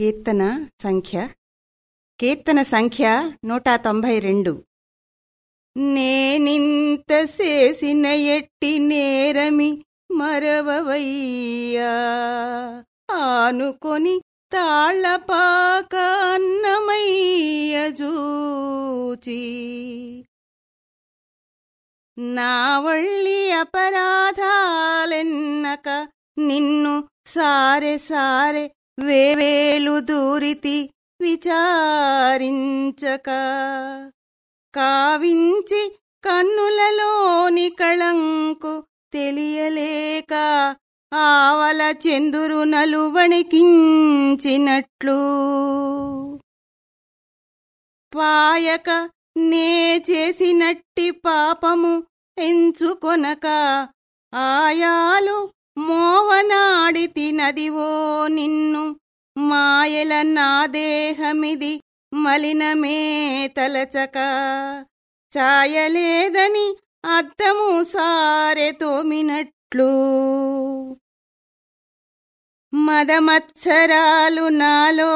కీర్తన సంఖ్య. కీర్తన సంఖ్య నూట తొంభై రెండు నేనింత చేసిన ఎట్టి నేరమి మరవవయ్యా. ఆనుకొని తాళ్ళపాక అన్నమయ్య జూచి. నా వళ్ళి అపరాధాలెన్నక నిన్ను సారె సారె వేవేలు దూరితి విచారించక. కావించి కన్నులలోని కళంకు తెలియలేక ఆవల చెందురు నలువణికించినట్లు. పాయక నే చేసినట్టి పాపము ఎంచుకొనక ఆయాలు మోవన మోవనాడి తినదివో నిన్ను. మాయల నా దేహమిది మలినమే తలచక. చాయలేదని అద్దము సారె తోమినట్లు. మదమత్సరాలు నాలో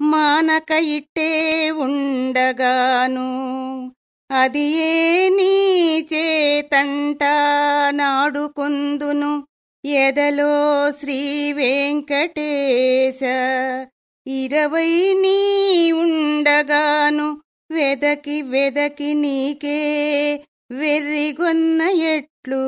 మానక ఇట్టే ఉండగాను. అది ఏ నీ చేతంట నాడుకుందును. ఎదలో శ్రీ వెంకటేశ ఇరవై నీ ఉండగాను వెదకి వెదకి నీకే వెర్రిగొన్న ఎట్లు